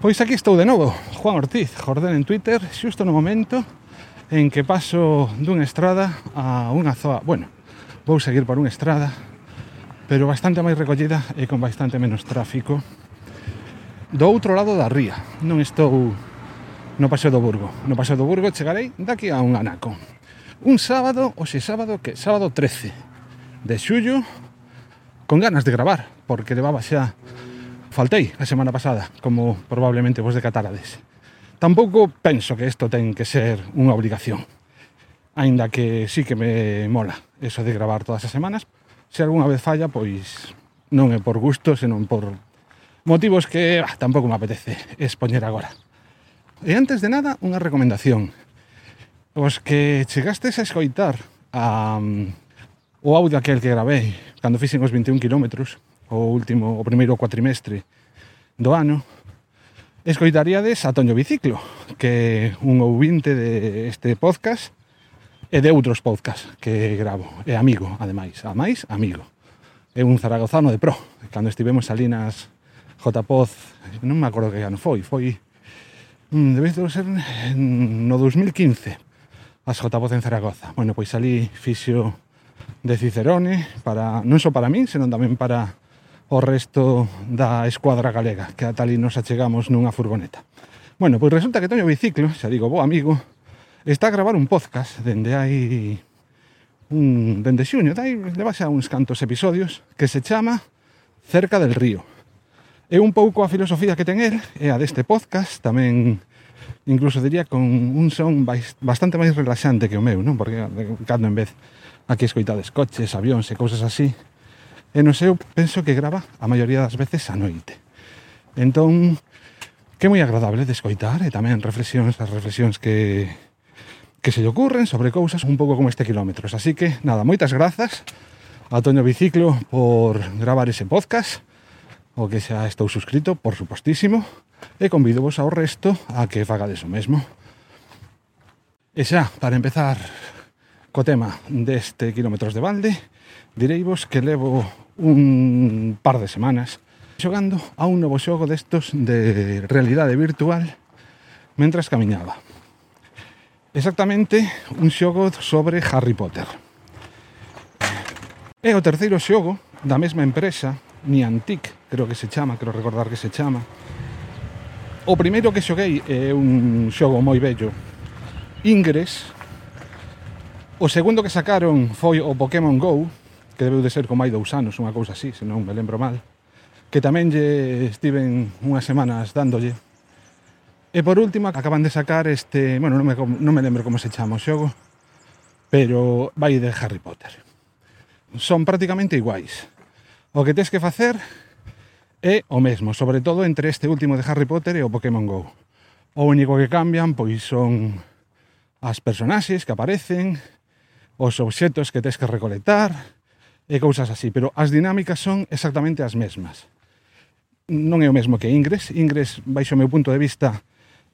Pois aquí estou de novo, Juan Ortiz, jordén en Twitter, xusto no momento en que paso dunha estrada a unha zoa, bueno, vou seguir por unha estrada, pero bastante máis recollida e con bastante menos tráfico. Do outro lado da ría, non estou no Paseo do Burgo. No Paseo do Burgo chegarei daqui a un anaco. Un sábado, hoxe sábado, que sábado 13 de xullo, con ganas de gravar, porque levaba xa faltei a semana pasada, como probablemente vos decatarades. Tampouco penso que isto ten que ser unha obligación. Aínda que sí que me mola eso de gravar todas as semanas. Se algunha vez falla, pois non é por gusto, senón por motivos que bah, tampouco me apetece expoñer agora. E antes de nada, unha recomendación. Os que chegastes a escoitar a, um, o audio aquel que gravei cando fixen os 21 kilómetros, o último, o primeiro cuatrimestre do ano, escoitaríades a Toño Biciclo, que un ouvinte de este podcast e de outros podcast que gravo. É amigo, ademais, a máis, amigo. É un zaragozano de pro. Cando estivemos ali nas JPoz, non me acordo que ano foi, foi mm, debe de ser no 2015 as JPoz en Zaragoza. Bueno, pois ali fixo de Cicerone para non só para min, senón tamén para o resto da escuadra galega, que ata ali nos achegamos nunha furgoneta. Bueno, pois resulta que Toño biciclo, xa digo, bo amigo, está a gravar un podcast dende hai un dende xuño, dai leva xa uns cantos episodios que se chama Cerca del río. É un pouco a filosofía que ten el, é a deste podcast, tamén incluso diría con un son bastante máis relaxante que o meu, non? Porque cando en vez aquí escoitades coches, avións e cousas así, E non sei, eu penso que grava a maioría das veces a noite. Entón, que é moi agradable de escoitar e tamén reflexións, as reflexións que, que se lle ocurren sobre cousas un pouco como este kilómetros. Así que, nada, moitas grazas a Toño Biciclo por gravar ese podcast o que xa estou suscrito, por supostísimo, e convido vos ao resto a que fagades o mesmo. E xa, para empezar co tema deste Kilómetros de Balde, direivos que levo un par de semanas xogando a un novo xogo destos de realidade virtual mentras camiñaba. Exactamente un xogo sobre Harry Potter. É o terceiro xogo da mesma empresa, Niantic, creo que se chama, creo recordar que se chama. O primeiro que xoguei é un xogo moi bello, Ingress, O segundo que sacaron foi o Pokémon GO, que debeu de ser como hai dous anos, unha cousa así, se non me lembro mal, que tamén lle estiven unhas semanas dándolle. E por último, acaban de sacar este, bueno, non me, non me lembro como se chama o xogo, pero vai de Harry Potter. Son prácticamente iguais. O que tens que facer é o mesmo, sobre todo entre este último de Harry Potter e o Pokémon GO. O único que cambian, pois, son as personaxes que aparecen, os obxetos que tes que recolectar e cousas así, pero as dinámicas son exactamente as mesmas. Non é o mesmo que Ingres, Ingres, baixo o meu punto de vista,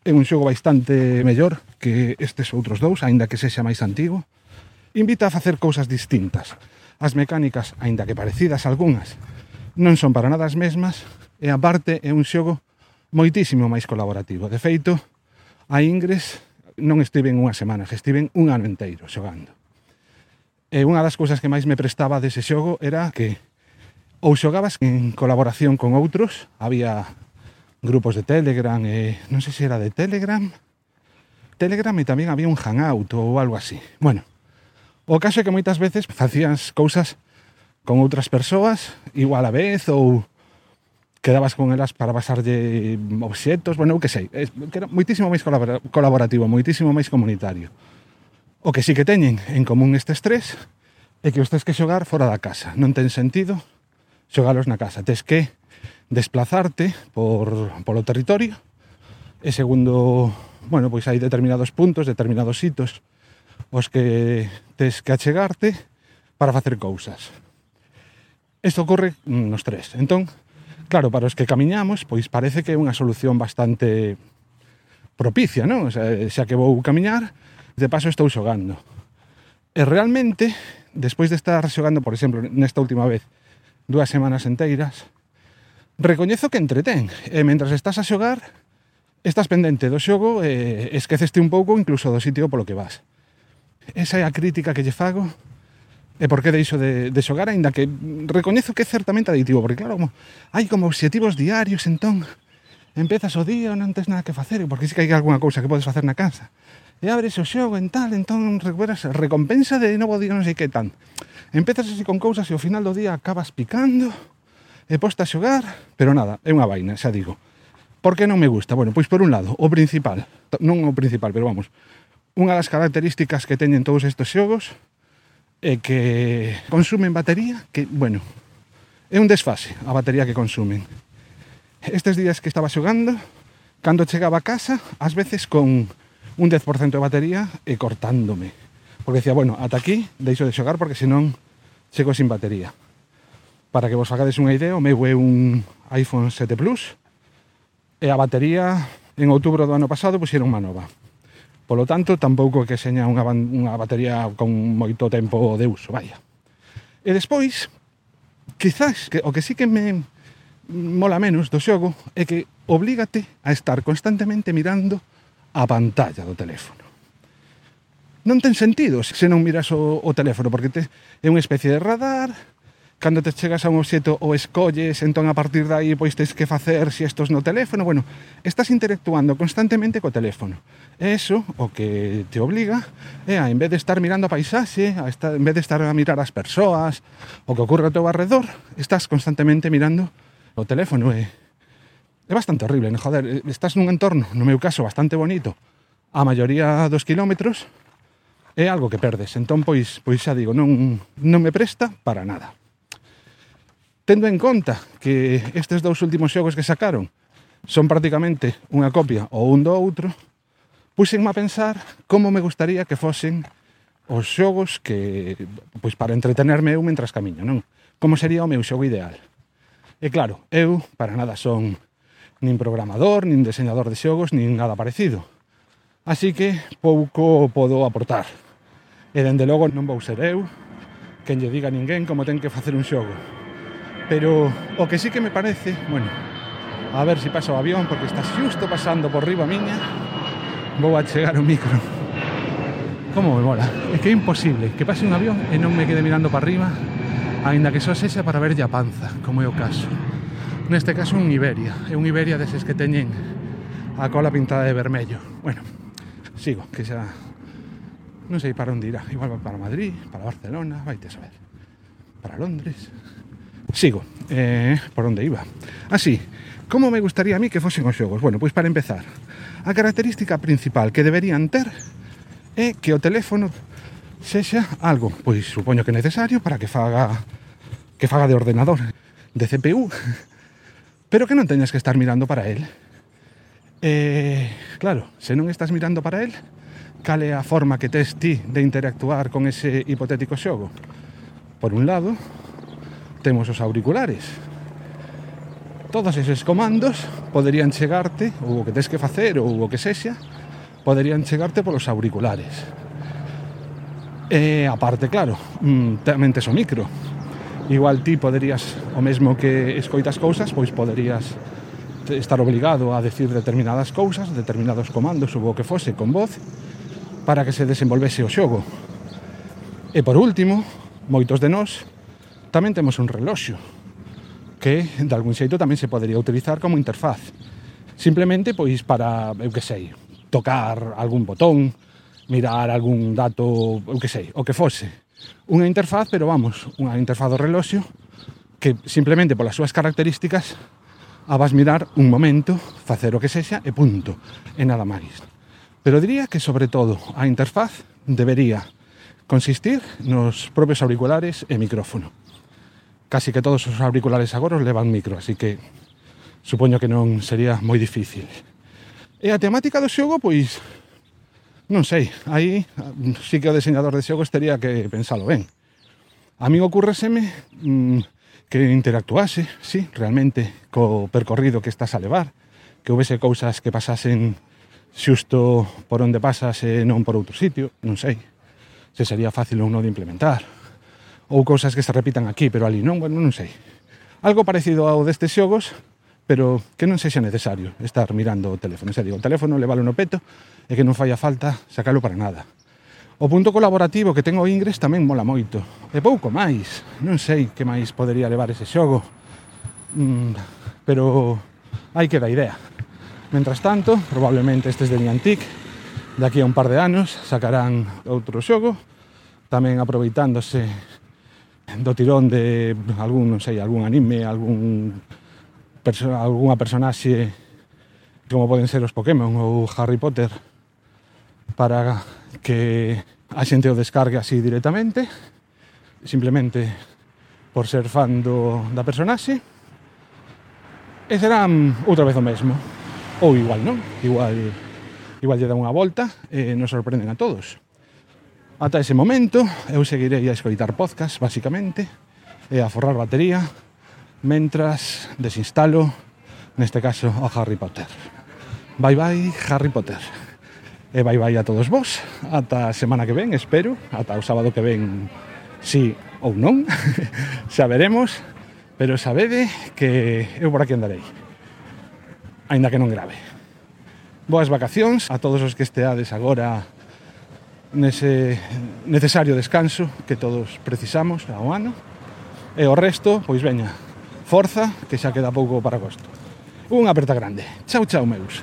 é un xogo bastante mellor que estes outros dous, aínda que sexa máis antigo. Invita a facer cousas distintas. As mecánicas, aínda que parecidas algunhas, non son para nada as mesmas, e aparte é un xogo moitísimo máis colaborativo. De feito, a Ingres non estiven unha semana, estiven un ano enteiro xogando. E unha das cousas que máis me prestaba dese xogo era que ou xogabas en colaboración con outros, había grupos de Telegram, e non sei se era de Telegram, Telegram e tamén había un hangout ou algo así. Bueno, o caso é que moitas veces facías cousas con outras persoas, igual a vez, ou quedabas con elas para pasarlle obxetos, bueno, que sei, que era moitísimo máis colaborativo, moitísimo máis comunitario. O que sí que teñen en común estes tres é que os tens que xogar fora da casa. Non ten sentido xogalos na casa. Tes que desplazarte por, polo territorio e segundo, bueno, pois hai determinados puntos, determinados hitos os que tes que achegarte para facer cousas. Isto ocorre nos tres. Entón, claro, para os que camiñamos, pois parece que é unha solución bastante propicia, non? O sea, xa que vou camiñar, de paso estou xogando. E realmente, despois de estar xogando, por exemplo, nesta última vez, dúas semanas enteiras, recoñezo que entretén. E mentras estás a xogar, estás pendente do xogo e esqueceste un pouco incluso do sitio polo que vas. Esa é a crítica que lle fago e por que deixo de, de xogar, aínda que recoñezo que é certamente adictivo, porque claro, como, hai como obxectivos diarios, entón, empezas o día, non tens nada que facer, porque si sí que hai alguna cousa que podes facer na casa e abres o xogo en tal, entón recuperas recompensa de novo día non sei que tan. Empezas así con cousas e ao final do día acabas picando eh, e posta a xogar, pero nada, é unha vaina, xa digo. Por que non me gusta? Bueno, pois por un lado, o principal, non o principal, pero vamos, unha das características que teñen todos estes xogos é eh, que consumen batería que, bueno, é un desfase a batería que consumen. Estes días que estaba xogando, cando chegaba a casa, ás veces con un 10% de batería e cortándome. Porque decía, bueno, ata aquí deixo de xogar porque senón chego sin batería. Para que vos fagades unha idea, o meu é un iPhone 7 Plus e a batería en outubro do ano pasado puxeron unha nova. Polo tanto, tampouco que seña unha, unha batería con moito tempo de uso, vaya. E despois, quizás, que, o que sí que me mola menos do xogo é que oblígate a estar constantemente mirando a pantalla do teléfono. Non ten sentido se non miras o, o teléfono, porque te, é unha especie de radar, cando te chegas a un obxeto o escolles, entón a partir dai pois tens que facer si estos no teléfono, bueno, estás interactuando constantemente co teléfono. E eso o que te obliga é a, en vez de estar mirando a paisaxe, a estar, en vez de estar a mirar as persoas, o que ocorre ao teu arredor, estás constantemente mirando o teléfono e é bastante horrible, ¿no? joder, estás nun entorno, no meu caso, bastante bonito, a maioría dos kilómetros, é algo que perdes. Entón, pois, pois xa digo, non, non me presta para nada. Tendo en conta que estes dous últimos xogos que sacaron son prácticamente unha copia ou un do outro, puxenme a pensar como me gustaría que fosen os xogos que, pois para entretenerme eu mentras camiño, non? Como sería o meu xogo ideal? E claro, eu para nada son nin programador, nin diseñador de xogos, nin nada parecido. Así que pouco podo aportar. E dende logo non vou ser eu quen lle diga a ninguén como ten que facer un xogo. Pero o que sí que me parece, bueno, a ver se si pasa o avión porque está xusto pasando por riba miña. Vou a chegar o micro. Como me mola. É que é imposible que pase un avión e non me quede mirando para arriba, aínda que só sexa para verlle a panza, como é o caso. Neste caso un Iberia, é un Iberia deses que teñen a cola pintada de vermello. Bueno, sigo, que xa non sei para onde irá. Igual para Madrid, para Barcelona, vai te saber. Para Londres. Sigo, eh, por onde iba. Ah, Así, como me gustaría a mí que fosen os xogos? Bueno, pois para empezar, a característica principal que deberían ter é que o teléfono sexa algo, pois supoño que necesario para que faga que faga de ordenador, de CPU, pero que non teñas que estar mirando para el. Eh, claro, se non estás mirando para el, cal é a forma que tes ti de interactuar con ese hipotético xogo? Por un lado, temos os auriculares. Todos eses comandos poderían chegarte, ou o que tes que facer, ou o que sexa, poderían chegarte polos auriculares. E, aparte, claro, mm, tamén tes o micro, igual ti poderías o mesmo que escoitas cousas, pois poderías estar obligado a decir determinadas cousas, determinados comandos ou o que fose con voz para que se desenvolvese o xogo. E por último, moitos de nós tamén temos un reloxo que de algún xeito tamén se podería utilizar como interfaz. Simplemente pois para, eu que sei, tocar algún botón, mirar algún dato, eu que sei, o que fose unha interfaz, pero vamos, unha interfaz do reloxo que simplemente polas súas características a vas mirar un momento, facer o que sexa e punto, e nada máis. Pero diría que sobre todo a interfaz debería consistir nos propios auriculares e micrófono. Casi que todos os auriculares agora os levan micro, así que supoño que non sería moi difícil. E a temática do xogo, pois, Non sei, aí mm, sí que o diseñador de xogos tería que pensalo ben. A mí ocurreseme mmm, que interactuase, sí, realmente, co percorrido que estás a levar, que houvese cousas que pasasen xusto por onde pasas e non por outro sitio, non sei, se sería fácil ou non de implementar, ou cousas que se repitan aquí, pero ali non, bueno, non sei. Algo parecido ao destes xogos, pero que non sexa necesario estar mirando o teléfono. Xa digo, o teléfono levalo no peto e que non falla falta sacalo para nada. O punto colaborativo que ten o Ingres tamén mola moito. E pouco máis. Non sei que máis podería levar ese xogo. Mm, pero hai que da idea. Mentras tanto, probablemente estes de Niantic, de aquí a un par de anos, sacarán outro xogo, tamén aproveitándose do tirón de algún, non sei, algún anime, algún perso algunha personaxe como poden ser os Pokémon ou Harry Potter para que a xente o descargue así directamente simplemente por ser fan do, da personaxe e serán outra vez o mesmo. Ou igual non igual igual lle dan unha volta e nos sorprenden a todos. Ata ese momento eu seguirei a escoitar podcast basicamente e a forrar batería mentras desinstalo, neste caso, a Harry Potter. Bye bye, Harry Potter. E bye bye a todos vos, ata a semana que ven, espero, ata o sábado que ven, si ou non, xa veremos, pero sabede que eu por aquí andarei, aínda que non grave. Boas vacacións a todos os que esteades agora nese necesario descanso que todos precisamos ao ano. E o resto, pois veña, Forza, que xa queda pouco para agosto. Unha aperta grande. Chau, chau, meus.